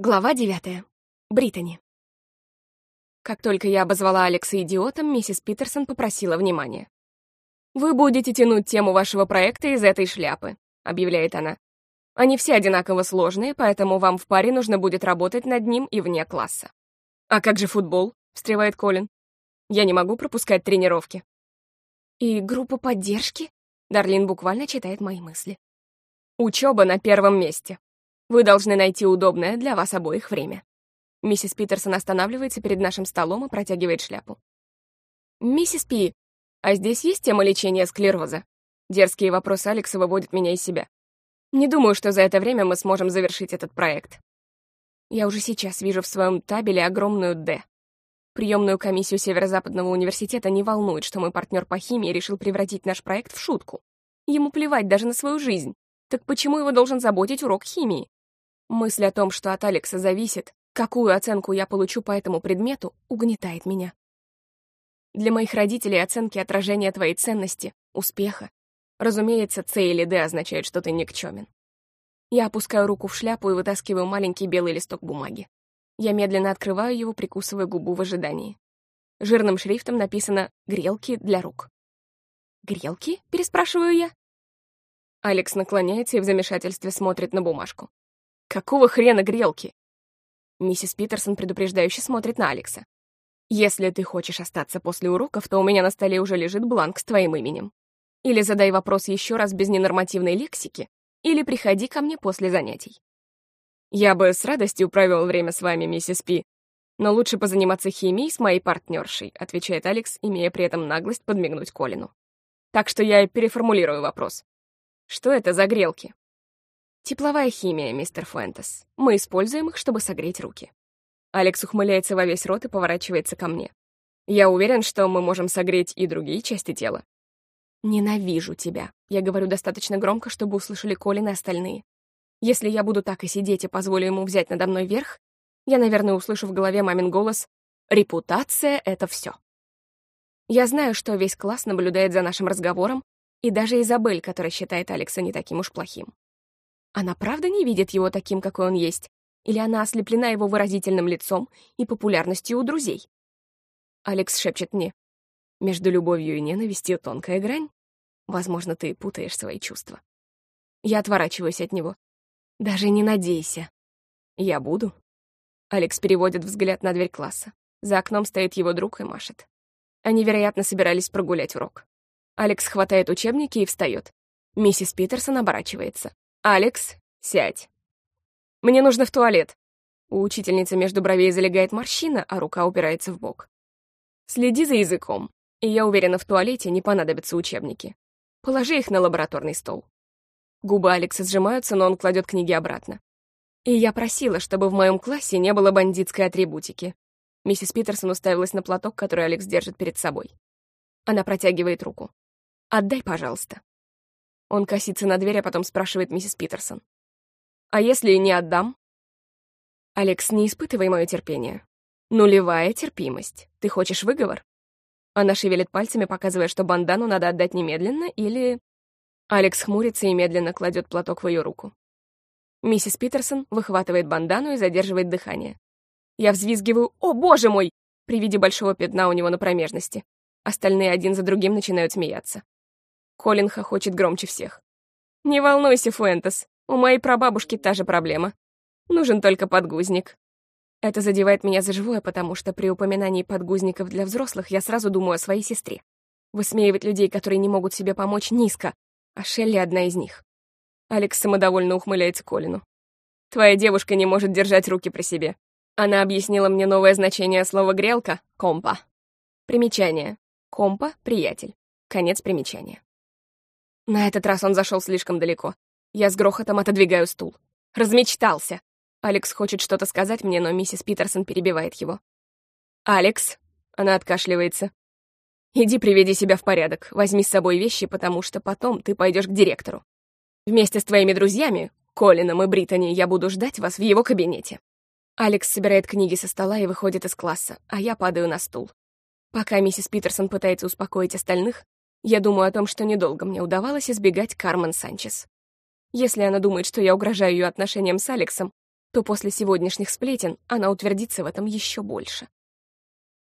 Глава девятая. Британи. Как только я обозвала Алекса идиотом, миссис Питерсон попросила внимания. «Вы будете тянуть тему вашего проекта из этой шляпы», — объявляет она. «Они все одинаково сложные, поэтому вам в паре нужно будет работать над ним и вне класса». «А как же футбол?» — встревает Колин. «Я не могу пропускать тренировки». «И группа поддержки?» — Дарлин буквально читает мои мысли. «Учеба на первом месте», вы должны найти удобное для вас обоих время. Миссис Питерсон останавливается перед нашим столом и протягивает шляпу. «Миссис Пи, а здесь есть тема лечения склероза?» Дерзкие вопросы Алекса выводят меня из себя. Не думаю, что за это время мы сможем завершить этот проект. Я уже сейчас вижу в своем табеле огромную «Д». Приемную комиссию Северо-Западного университета не волнует, что мой партнер по химии решил превратить наш проект в шутку. Ему плевать даже на свою жизнь. Так почему его должен заботить урок химии? Мысль о том, что от Алекса зависит, какую оценку я получу по этому предмету, угнетает меня. Для моих родителей оценки отражения твоей ценности, успеха. Разумеется, С или Д означает, что ты никчёмен. Я опускаю руку в шляпу и вытаскиваю маленький белый листок бумаги. Я медленно открываю его, прикусывая губу в ожидании. Жирным шрифтом написано «Грелки для рук». «Грелки?» — переспрашиваю я. Алекс наклоняется и в замешательстве смотрит на бумажку. Какого хрена грелки? Миссис Питерсон предупреждающе смотрит на Алекса. Если ты хочешь остаться после уроков, то у меня на столе уже лежит бланк с твоим именем. Или задай вопрос еще раз без ненормативной лексики, или приходи ко мне после занятий. Я бы с радостью провел время с вами, миссис Пи, но лучше позаниматься химией с моей партнершей, отвечает Алекс, имея при этом наглость подмигнуть Колину. Так что я переформулирую вопрос. Что это за грелки? Тепловая химия, мистер Фуэнтес. Мы используем их, чтобы согреть руки. Алекс ухмыляется во весь рот и поворачивается ко мне. Я уверен, что мы можем согреть и другие части тела. Ненавижу тебя. Я говорю достаточно громко, чтобы услышали Колин и остальные. Если я буду так и сидеть и позволю ему взять надо мной верх, я, наверное, услышу в голове мамин голос «Репутация — это все». Я знаю, что весь класс наблюдает за нашим разговором, и даже Изабель, которая считает Алекса не таким уж плохим. Она правда не видит его таким, какой он есть? Или она ослеплена его выразительным лицом и популярностью у друзей? Алекс шепчет мне. Между любовью и ненавистью тонкая грань. Возможно, ты путаешь свои чувства. Я отворачиваюсь от него. Даже не надейся. Я буду. Алекс переводит взгляд на дверь класса. За окном стоит его друг и машет. Они, вероятно, собирались прогулять урок. Алекс хватает учебники и встает. Миссис Питерсон оборачивается. «Алекс, сядь. Мне нужно в туалет». У учительницы между бровей залегает морщина, а рука упирается в бок. «Следи за языком, и я уверена, в туалете не понадобятся учебники. Положи их на лабораторный стол». Губы Алекса сжимаются, но он кладет книги обратно. «И я просила, чтобы в моем классе не было бандитской атрибутики». Миссис Питерсон уставилась на платок, который Алекс держит перед собой. Она протягивает руку. «Отдай, пожалуйста». Он косится на дверь, а потом спрашивает миссис Питерсон. «А если не отдам?» «Алекс, не испытывай мое терпение. Нулевая терпимость. Ты хочешь выговор?» Она шевелит пальцами, показывая, что бандану надо отдать немедленно, или... Алекс хмурится и медленно кладет платок в ее руку. Миссис Питерсон выхватывает бандану и задерживает дыхание. Я взвизгиваю «О, боже мой!» при виде большого пятна у него на промежности. Остальные один за другим начинают смеяться. Колин хохочет громче всех. «Не волнуйся, Фуэнтес, у моей прабабушки та же проблема. Нужен только подгузник». Это задевает меня за живое, потому что при упоминании подгузников для взрослых я сразу думаю о своей сестре. Высмеивать людей, которые не могут себе помочь, низко, а Шелли одна из них. Алекс самодовольно ухмыляется Колину. «Твоя девушка не может держать руки при себе. Она объяснила мне новое значение слова «грелка» — «компа». Примечание. Компа — приятель. Конец примечания. На этот раз он зашел слишком далеко. Я с грохотом отодвигаю стул. Размечтался. Алекс хочет что-то сказать мне, но миссис Питерсон перебивает его. «Алекс», — она откашливается, — «иди приведи себя в порядок, возьми с собой вещи, потому что потом ты пойдешь к директору. Вместе с твоими друзьями, Колином и Британи, я буду ждать вас в его кабинете». Алекс собирает книги со стола и выходит из класса, а я падаю на стул. Пока миссис Питерсон пытается успокоить остальных, я думаю о том, что недолго мне удавалось избегать Кармен Санчес. Если она думает, что я угрожаю ее отношениям с Алексом, то после сегодняшних сплетен она утвердится в этом еще больше.